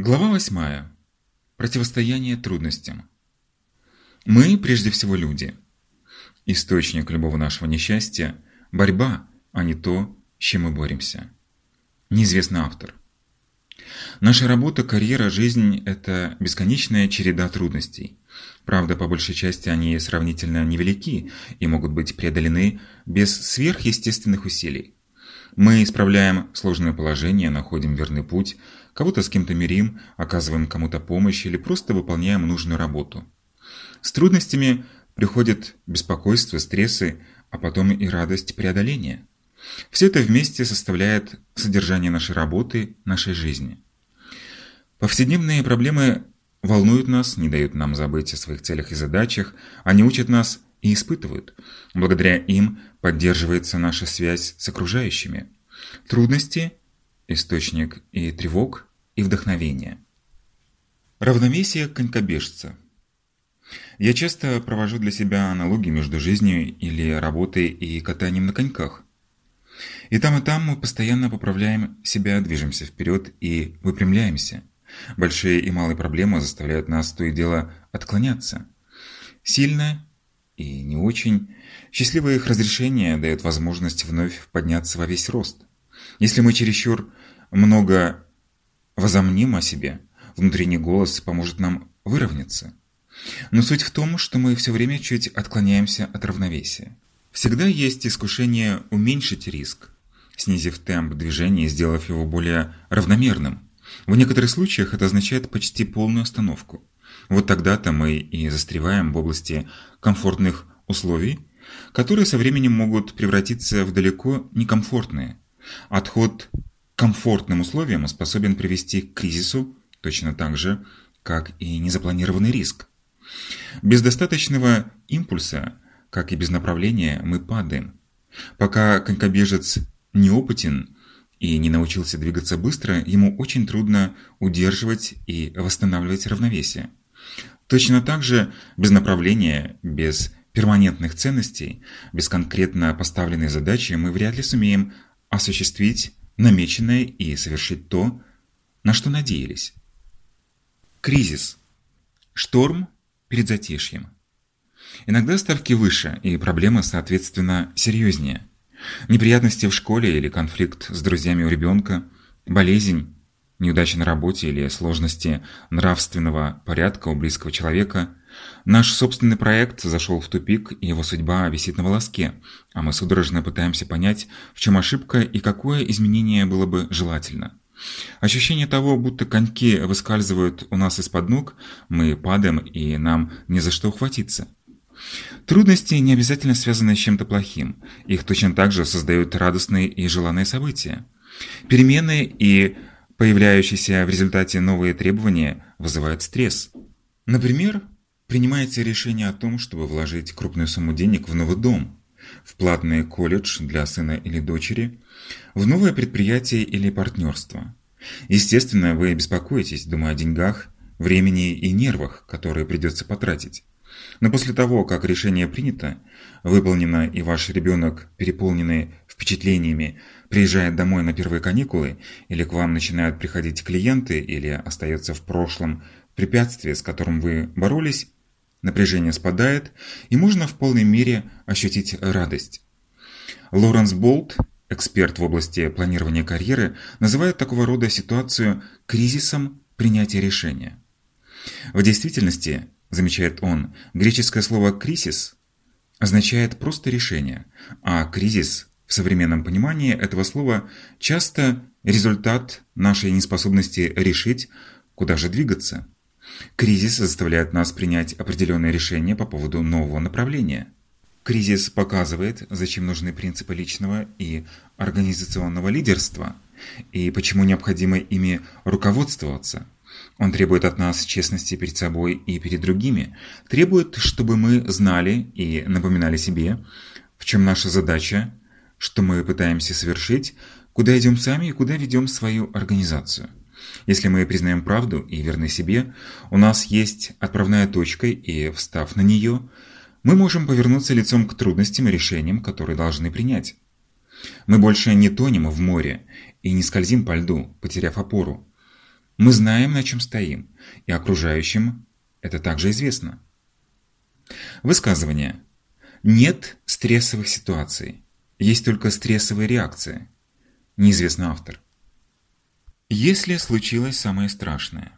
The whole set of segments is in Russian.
Глава 8. Противостояние трудностям. Мы прежде всего люди. Источник любого нашего несчастья – борьба, а не то, с чем мы боремся. Неизвестный автор. Наша работа, карьера, жизнь – это бесконечная череда трудностей. Правда, по большей части они сравнительно невелики и могут быть преодолены без сверхъестественных усилий. Мы исправляем сложное положение, находим верный путь, кого-то с кем-то мирим, оказываем кому-то помощь или просто выполняем нужную работу. С трудностями приходит беспокойство, стрессы, а потом и радость преодоления. Все это вместе составляет содержание нашей работы, нашей жизни. Повседневные проблемы волнуют нас, не дают нам забыть о своих целях и задачах, они учат нас и испытывают. Благодаря им поддерживается наша связь с окружающими. Трудности – источник и тревог, и вдохновения. Равновесие конькобежца. Я часто провожу для себя аналогии между жизнью или работой и катанием на коньках. И там, и там мы постоянно поправляем себя, движемся вперед и выпрямляемся. Большие и малые проблемы заставляют нас то и дело отклоняться. Сильная и не очень. Счастливое их разрешение дает возможность вновь подняться во весь рост. Если мы чересчур много возомним о себе, внутренний голос поможет нам выровняться. Но суть в том, что мы все время чуть отклоняемся от равновесия. Всегда есть искушение уменьшить риск, снизив темп движения и сделав его более равномерным. В некоторых случаях это означает почти полную остановку. Вот тогда-то мы и застреваем в области комфортных условий, которые со временем могут превратиться в далеко некомфортные. Отход комфортным условиям способен привести к кризису точно так же, как и незапланированный риск. Без достаточного импульса, как и без направления, мы падаем. Пока конькобежец неопытен и не научился двигаться быстро, ему очень трудно удерживать и восстанавливать равновесие. Точно так же без направления, без перманентных ценностей, без конкретно поставленной задачи мы вряд ли сумеем осуществить намеченное и совершить то, на что надеялись. Кризис. Шторм перед затишьем. Иногда ставки выше, и проблемы, соответственно, серьезнее. Неприятности в школе или конфликт с друзьями у ребенка, болезнь, неудача на работе или сложности нравственного порядка у близкого человека. Наш собственный проект зашел в тупик, и его судьба висит на волоске, а мы судорожно пытаемся понять, в чем ошибка и какое изменение было бы желательно. Ощущение того, будто коньки выскальзывают у нас из-под ног, мы падаем и нам не за что ухватиться. Трудности не обязательно связаны с чем-то плохим. Их точно так же создают радостные и желанные события. Перемены и Появляющиеся в результате новые требования вызывают стресс. Например, принимаете решение о том, чтобы вложить крупную сумму денег в новый дом, в платный колледж для сына или дочери, в новое предприятие или партнерство. Естественно, вы беспокоитесь, думая о деньгах, времени и нервах, которые придется потратить. Но после того, как решение принято, выполнено и ваш ребенок, переполненный впечатлениями, приезжает домой на первые каникулы, или к вам начинают приходить клиенты, или остается в прошлом препятствие, с которым вы боролись, напряжение спадает, и можно в полной мере ощутить радость. Лоренс Болт, эксперт в области планирования карьеры, называет такого рода ситуацию кризисом принятия решения. В действительности, замечает он, греческое слово «кризис» означает просто решение, а кризис в современном понимании этого слова часто результат нашей неспособности решить, куда же двигаться. Кризис заставляет нас принять определенные решения по поводу нового направления. Кризис показывает, зачем нужны принципы личного и организационного лидерства и почему необходимо ими руководствоваться. Он требует от нас честности перед собой и перед другими, требует, чтобы мы знали и напоминали себе, в чем наша задача, что мы пытаемся совершить, куда идем сами и куда ведем свою организацию. Если мы признаем правду и верны себе, у нас есть отправная точка, и, встав на нее, мы можем повернуться лицом к трудностям и решениям, которые должны принять. Мы больше не тонем в море и не скользим по льду, потеряв опору. Мы знаем, на чем стоим, и окружающим это также известно. Высказывание. Нет стрессовых ситуаций. Есть только стрессовые реакции. Неизвестный автор. Если случилось самое страшное.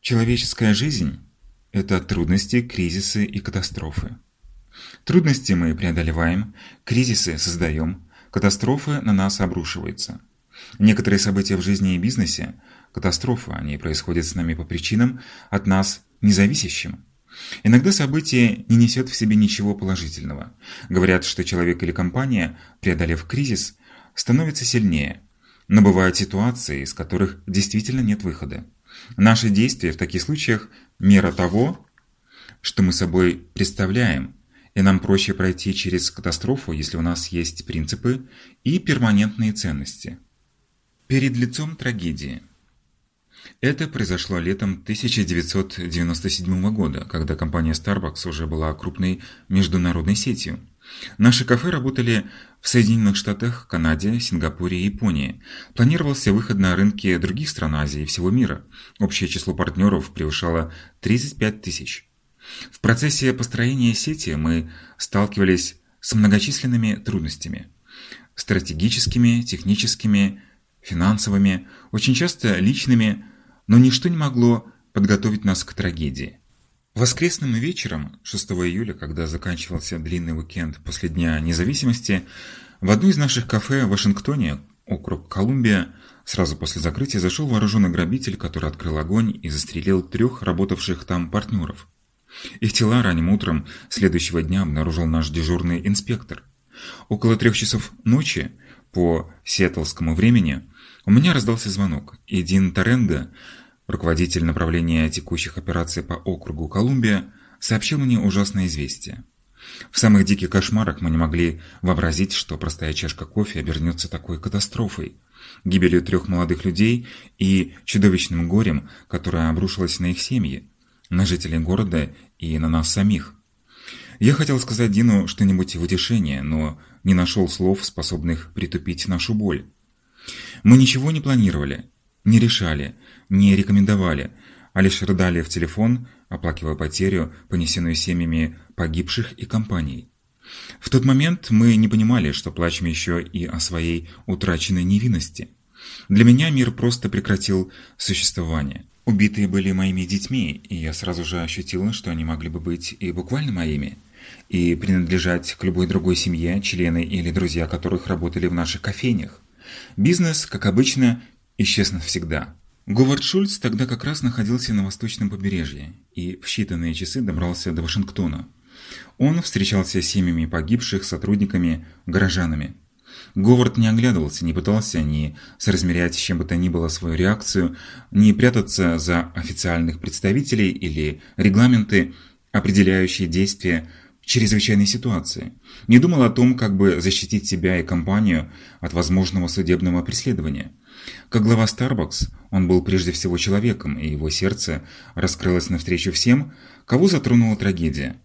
Человеческая жизнь – это трудности, кризисы и катастрофы. Трудности мы преодолеваем, кризисы создаем, катастрофы на нас обрушиваются. Некоторые события в жизни и бизнесе – катастрофы, они происходят с нами по причинам, от нас независящим. Иногда событие не несет в себе ничего положительного. Говорят, что человек или компания, преодолев кризис, становится сильнее. Но бывают ситуации, из которых действительно нет выхода. Наши действия в таких случаях – мера того, что мы собой представляем, и нам проще пройти через катастрофу, если у нас есть принципы и перманентные ценности. Перед лицом трагедии – это произошло летом 1997 года, когда компания Starbucks уже была крупной международной сетью. Наши кафе работали в Соединенных Штатах, Канаде, Сингапуре и Японии. Планировался выход на рынки других стран Азии и всего мира. Общее число партнеров превышало 35 тысяч. В процессе построения сети мы сталкивались с многочисленными трудностями. Стратегическими, техническими, финансовыми, очень часто личными, но ничто не могло подготовить нас к трагедии. Воскресным вечером, 6 июля, когда заканчивался длинный уикенд после Дня независимости, в одно из наших кафе в Вашингтоне, округ Колумбия, сразу после закрытия зашел вооруженный грабитель, который открыл огонь и застрелил трех работавших там партнеров. Их тела ранним утром следующего дня обнаружил наш дежурный инспектор. Около трех часов ночи по сиэтлскому времени у меня раздался звонок, и Дин Торенго, руководитель направления текущих операций по округу Колумбия, сообщил мне ужасное известие. В самых диких кошмарах мы не могли вообразить, что простая чашка кофе обернется такой катастрофой, гибелью трех молодых людей и чудовищным горем, которое обрушилось на их семьи, на жителей города и на нас самих. Я хотел сказать Дину что-нибудь в утешение, но не нашел слов, способных притупить нашу боль. Мы ничего не планировали, не решали, не рекомендовали, а лишь рыдали в телефон, оплакивая потерю, понесенную семьями погибших и компаний. В тот момент мы не понимали, что плачем еще и о своей утраченной невинности. Для меня мир просто прекратил существование. Убитые были моими детьми, и я сразу же ощутила, что они могли бы быть и буквально моими, и принадлежать к любой другой семье, члены или друзья которых работали в наших кофейнях. Бизнес, как обычно, исчез навсегда. Говард Шульц тогда как раз находился на восточном побережье и в считанные часы добрался до Вашингтона. Он встречался с семьями погибших, сотрудниками, горожанами. Говард не оглядывался, не пытался ни соразмерять с чем бы то ни было свою реакцию, ни прятаться за официальных представителей или регламенты, определяющие действия чрезвычайной ситуации. Не думал о том, как бы защитить себя и компанию от возможного судебного преследования. Как глава Starbucks, он был прежде всего человеком, и его сердце раскрылось навстречу всем, кого затронула трагедия.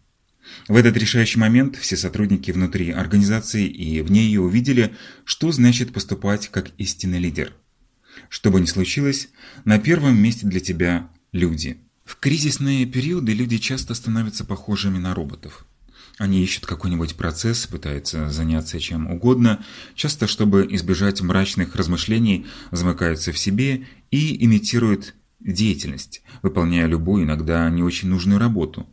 В этот решающий момент все сотрудники внутри организации и вне ее увидели, что значит поступать как истинный лидер. Что бы ни случилось, на первом месте для тебя люди. В кризисные периоды люди часто становятся похожими на роботов. Они ищут какой-нибудь процесс, пытаются заняться чем угодно, часто, чтобы избежать мрачных размышлений, замыкаются в себе и имитируют деятельность, выполняя любую, иногда не очень нужную работу.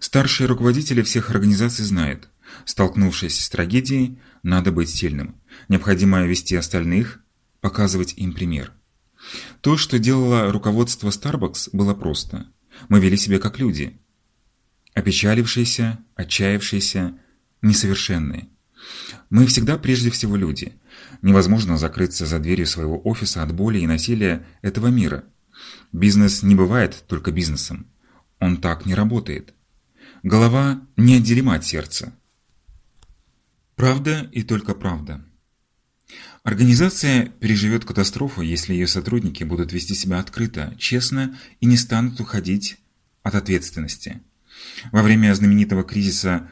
Старшие руководители всех организаций знают, столкнувшись с трагедией, надо быть сильным. Необходимо вести остальных, показывать им пример. То, что делало руководство Starbucks, было просто. Мы вели себя как люди – опечалившиеся, отчаявшиеся, несовершенные. Мы всегда прежде всего люди. Невозможно закрыться за дверью своего офиса от боли и насилия этого мира. Бизнес не бывает только бизнесом. Он так не работает. Голова неотделима от сердца. Правда и только правда. Организация переживет катастрофу, если ее сотрудники будут вести себя открыто, честно и не станут уходить от ответственности. Во время знаменитого кризиса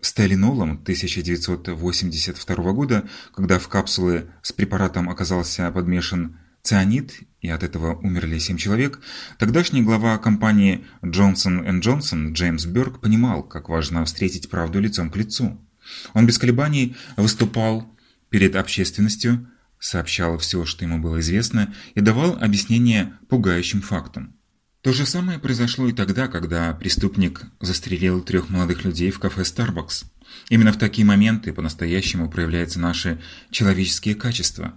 с Теленолом 1982 года, когда в капсулы с препаратом оказался подмешан цианид, и от этого умерли семь человек, тогдашний глава компании Johnson Johnson Джеймс Бёрк понимал, как важно встретить правду лицом к лицу. Он без колебаний выступал перед общественностью, сообщал все, что ему было известно, и давал объяснение пугающим фактам. То же самое произошло и тогда, когда преступник застрелил трех молодых людей в кафе Starbucks. Именно в такие моменты по-настоящему проявляются наши человеческие качества.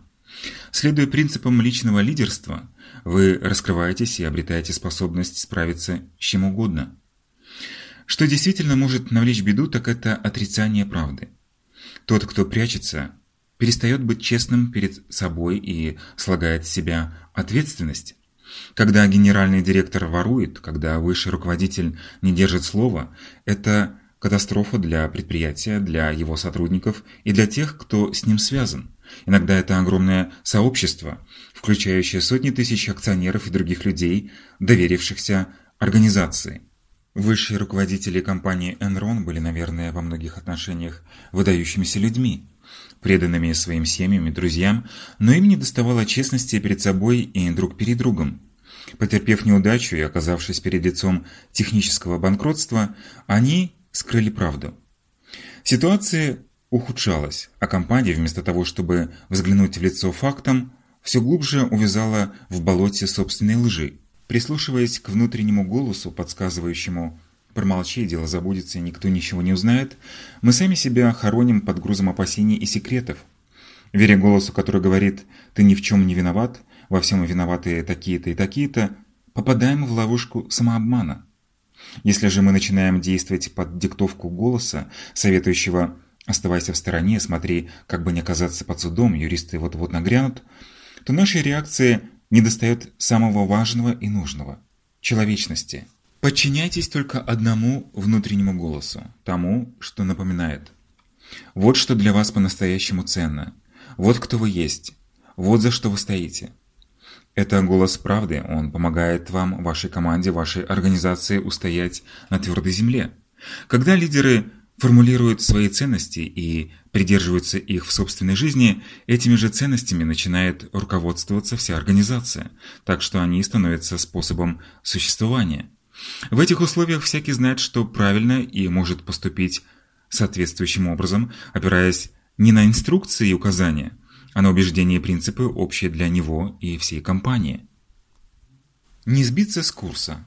Следуя принципам личного лидерства, вы раскрываетесь и обретаете способность справиться с чем угодно. Что действительно может навлечь беду, так это отрицание правды. Тот, кто прячется, перестает быть честным перед собой и слагает с себя ответственность. Когда генеральный директор ворует, когда высший руководитель не держит слова, это катастрофа для предприятия, для его сотрудников и для тех, кто с ним связан. Иногда это огромное сообщество, включающее сотни тысяч акционеров и других людей, доверившихся организации. Высшие руководители компании Enron были, наверное, во многих отношениях выдающимися людьми, преданными своим семьям и друзьям, но им не доставало честности перед собой и друг перед другом. Потерпев неудачу и оказавшись перед лицом технического банкротства, они скрыли правду. Ситуация ухудшалась, а компания, вместо того, чтобы взглянуть в лицо фактам, все глубже увязала в болоте собственной лжи. Прислушиваясь к внутреннему голосу, подсказывающему «промолчи, дело забудется, и никто ничего не узнает», мы сами себя хороним под грузом опасений и секретов. Веря голосу, который говорит «ты ни в чем не виноват», во всем виноваты такие-то и такие-то, попадаем в ловушку самообмана. Если же мы начинаем действовать под диктовку голоса, советующего «оставайся в стороне, смотри, как бы не оказаться под судом, юристы вот-вот нагрянут», то нашей реакции недостает самого важного и нужного – человечности. Подчиняйтесь только одному внутреннему голосу, тому, что напоминает. Вот что для вас по-настоящему ценно. Вот кто вы есть. Вот за что вы стоите. Это голос правды, он помогает вам, вашей команде, вашей организации устоять на твердой земле. Когда лидеры формулируют свои ценности и придерживаются их в собственной жизни, этими же ценностями начинает руководствоваться вся организация, так что они становятся способом существования. В этих условиях всякий знает, что правильно и может поступить соответствующим образом, опираясь не на инструкции и указания, а на убеждения и принципы, общие для него и всей компании. Не сбиться с курса.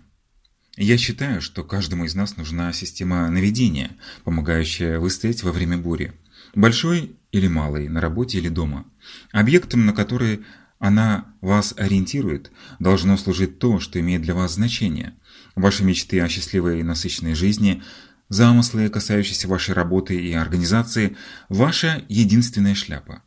Я считаю, что каждому из нас нужна система наведения, помогающая выстоять во время бури. Большой или малой, на работе или дома. Объектом, на который она вас ориентирует, должно служить то, что имеет для вас значение. Ваши мечты о счастливой и насыщенной жизни, замыслы, касающиеся вашей работы и организации – ваша единственная шляпа.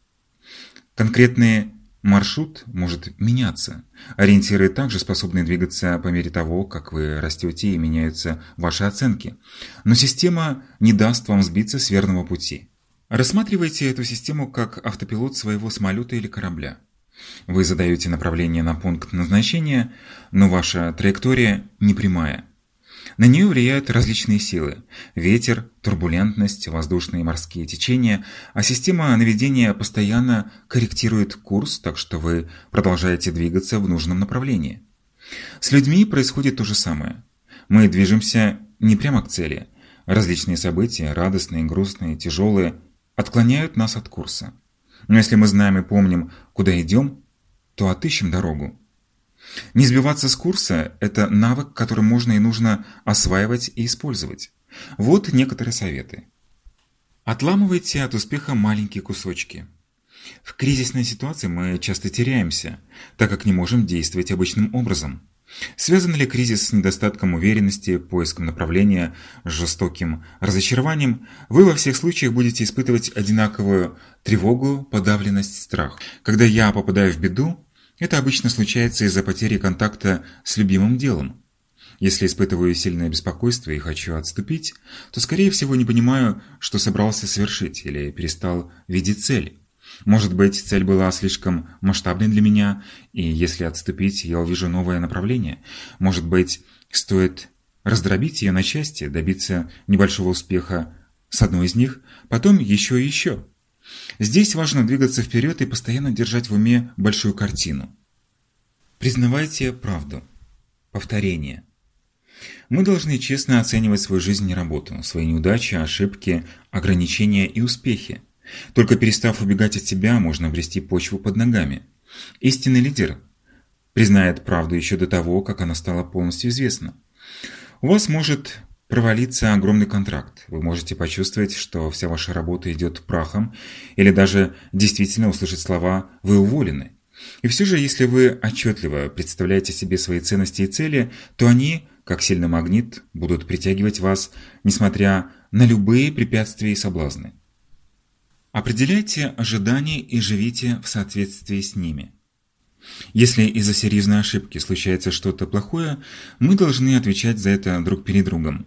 Конкретный маршрут может меняться. Ориентиры также способны двигаться по мере того, как вы растете и меняются ваши оценки. Но система не даст вам сбиться с верного пути. Рассматривайте эту систему как автопилот своего самолета или корабля. Вы задаете направление на пункт назначения, но ваша траектория не прямая. На нее влияют различные силы – ветер, турбулентность, воздушные и морские течения, а система наведения постоянно корректирует курс, так что вы продолжаете двигаться в нужном направлении. С людьми происходит то же самое. Мы движемся не прямо к цели. Различные события, радостные, грустные, тяжелые, отклоняют нас от курса. Но если мы знаем и помним, куда идем, то отыщем дорогу. Не сбиваться с курса – это навык, который можно и нужно осваивать и использовать. Вот некоторые советы. Отламывайте от успеха маленькие кусочки. В кризисной ситуации мы часто теряемся, так как не можем действовать обычным образом. Связан ли кризис с недостатком уверенности, поиском направления, жестоким разочарованием, вы во всех случаях будете испытывать одинаковую тревогу, подавленность, страх. Когда я попадаю в беду, это обычно случается из-за потери контакта с любимым делом. Если испытываю сильное беспокойство и хочу отступить, то, скорее всего, не понимаю, что собрался совершить или перестал видеть цель. Может быть, цель была слишком масштабной для меня, и если отступить, я увижу новое направление. Может быть, стоит раздробить ее на части, добиться небольшого успеха с одной из них, потом еще и еще. Здесь важно двигаться вперед и постоянно держать в уме большую картину. Признавайте правду. Повторение. Мы должны честно оценивать свою жизнь и работу, свои неудачи, ошибки, ограничения и успехи. Только перестав убегать от себя, можно обрести почву под ногами. Истинный лидер признает правду еще до того, как она стала полностью известна. У вас может провалиться огромный контракт. Вы можете почувствовать, что вся ваша работа идет прахом, или даже действительно услышать слова «вы уволены». И все же, если вы отчетливо представляете себе свои ценности и цели, то они, как сильный магнит, будут притягивать вас, несмотря на любые препятствия и соблазны. Определяйте ожидания и живите в соответствии с ними. Если из-за серьезной ошибки случается что-то плохое, мы должны отвечать за это друг перед другом.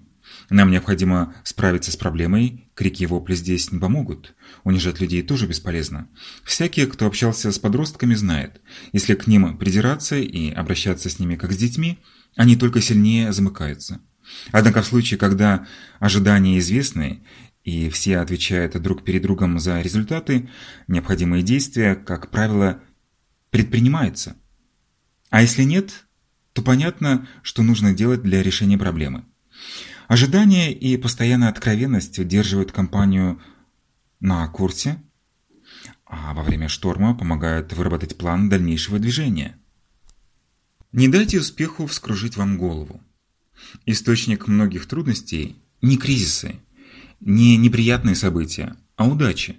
Нам необходимо справиться с проблемой, крики и вопли здесь не помогут. Унижать людей тоже бесполезно. Всякий, кто общался с подростками, знает, если к ним придираться и обращаться с ними как с детьми, они только сильнее замыкаются. Однако в случае, когда ожидания известны, и все отвечают друг перед другом за результаты, необходимые действия, как правило, предпринимаются. А если нет, то понятно, что нужно делать для решения проблемы. Ожидание и постоянная откровенность удерживают компанию на курсе, а во время шторма помогают выработать план дальнейшего движения. Не дайте успеху вскружить вам голову. Источник многих трудностей – не кризисы, не неприятные события, а удачи.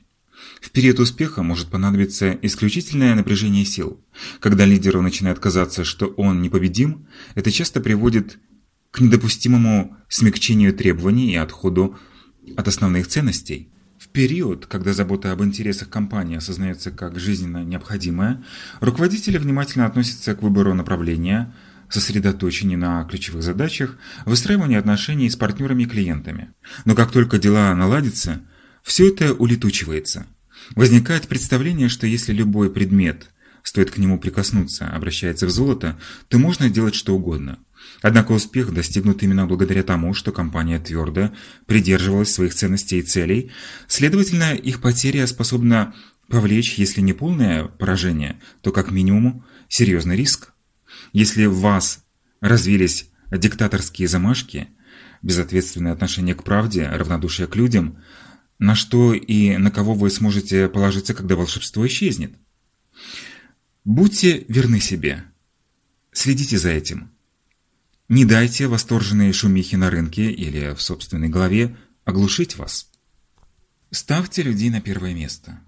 В период успеха может понадобиться исключительное напряжение сил. Когда лидеру начинает казаться, что он непобедим, это часто приводит к недопустимому смягчению требований и отходу от основных ценностей. В период, когда забота об интересах компании осознается как жизненно необходимая, руководители внимательно относятся к выбору направления, сосредоточению на ключевых задачах, выстраиванию отношений с партнерами и клиентами. Но как только дела наладятся, все это улетучивается. Возникает представление, что если любой предмет, стоит к нему прикоснуться, обращается в золото, то можно делать что угодно – Однако успех достигнут именно благодаря тому, что компания твердо придерживалась своих ценностей и целей, следовательно, их потеря способна повлечь, если не полное поражение, то как минимум серьезный риск. Если в вас развились диктаторские замашки, безответственное отношение к правде, равнодушие к людям, на что и на кого вы сможете положиться, когда волшебство исчезнет? Будьте верны себе. Следите за этим. Не дайте восторженные шумихи на рынке или в собственной голове оглушить вас. Ставьте людей на первое место.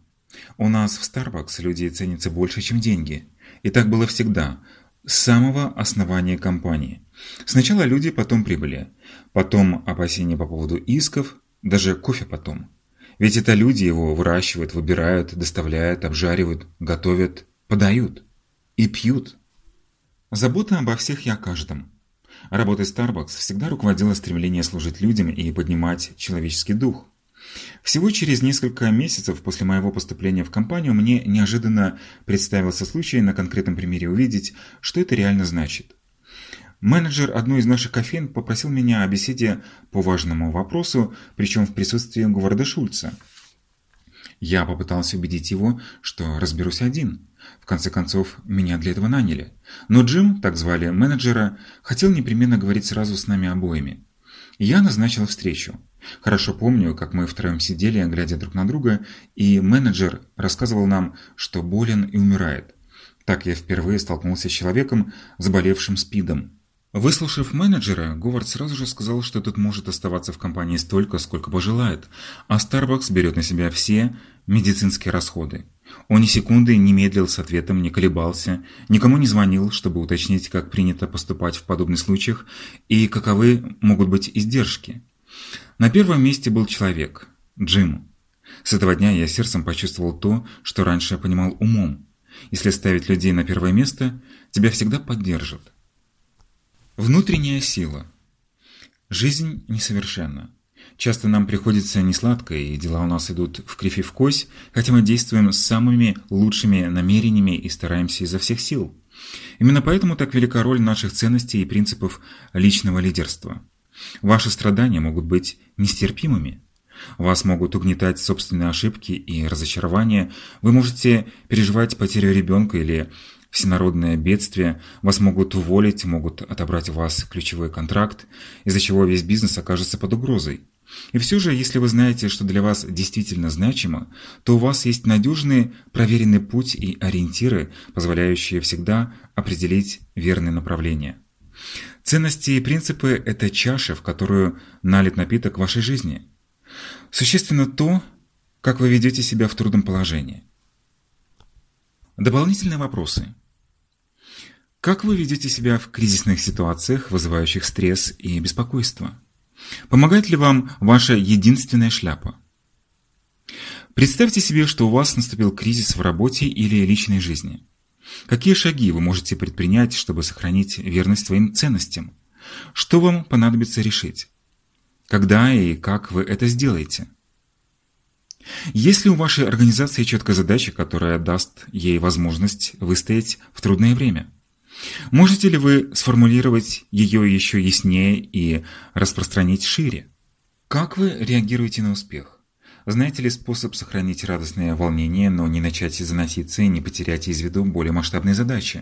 У нас в Starbucks люди ценятся больше, чем деньги. И так было всегда, с самого основания компании. Сначала люди, потом прибыли, потом опасения по поводу исков, даже кофе потом. Ведь это люди его выращивают, выбирают, доставляют, обжаривают, готовят, подают и пьют. Забота обо всех и о каждом. Работой Starbucks всегда руководило стремление служить людям и поднимать человеческий дух. Всего через несколько месяцев после моего поступления в компанию мне неожиданно представился случай на конкретном примере увидеть, что это реально значит. Менеджер одной из наших кофеин попросил меня о беседе по важному вопросу, причем в присутствии Говарда Шульца. Я попытался убедить его, что разберусь один – в конце концов, меня для этого наняли. Но Джим, так звали менеджера, хотел непременно говорить сразу с нами обоими. Я назначил встречу. Хорошо помню, как мы втроем сидели, глядя друг на друга, и менеджер рассказывал нам, что болен и умирает. Так я впервые столкнулся с человеком, заболевшим СПИДом. Выслушав менеджера, Говард сразу же сказал, что тот может оставаться в компании столько, сколько пожелает, а Starbucks берет на себя все медицинские расходы. Он ни секунды не медлил с ответом, не колебался, никому не звонил, чтобы уточнить, как принято поступать в подобных случаях и каковы могут быть издержки. На первом месте был человек – Джим. С этого дня я сердцем почувствовал то, что раньше я понимал умом. Если ставить людей на первое место, тебя всегда поддержат. Внутренняя сила. Жизнь несовершенна. Часто нам приходится несладко, и дела у нас идут в кривь и в кось, хотя мы действуем с самыми лучшими намерениями и стараемся изо всех сил. Именно поэтому так велика роль наших ценностей и принципов личного лидерства. Ваши страдания могут быть нестерпимыми. Вас могут угнетать собственные ошибки и разочарования. Вы можете переживать потерю ребенка или всенародное бедствие, вас могут уволить, могут отобрать у вас ключевой контракт, из-за чего весь бизнес окажется под угрозой. И все же, если вы знаете, что для вас действительно значимо, то у вас есть надежный, проверенный путь и ориентиры, позволяющие всегда определить верное направление. Ценности и принципы – это чаша, в которую налит напиток вашей жизни. Существенно то, как вы ведете себя в трудном положении. Дополнительные вопросы. Как вы ведете себя в кризисных ситуациях, вызывающих стресс и беспокойство? Помогает ли вам ваша единственная шляпа? Представьте себе, что у вас наступил кризис в работе или личной жизни. Какие шаги вы можете предпринять, чтобы сохранить верность своим ценностям? Что вам понадобится решить? Когда и как вы это сделаете? Есть ли у вашей организации четкая задача, которая даст ей возможность выстоять в трудное время? Можете ли вы сформулировать ее еще яснее и распространить шире? Как вы реагируете на успех? Знаете ли способ сохранить радостное волнение, но не начать заноситься и не потерять из виду более масштабные задачи?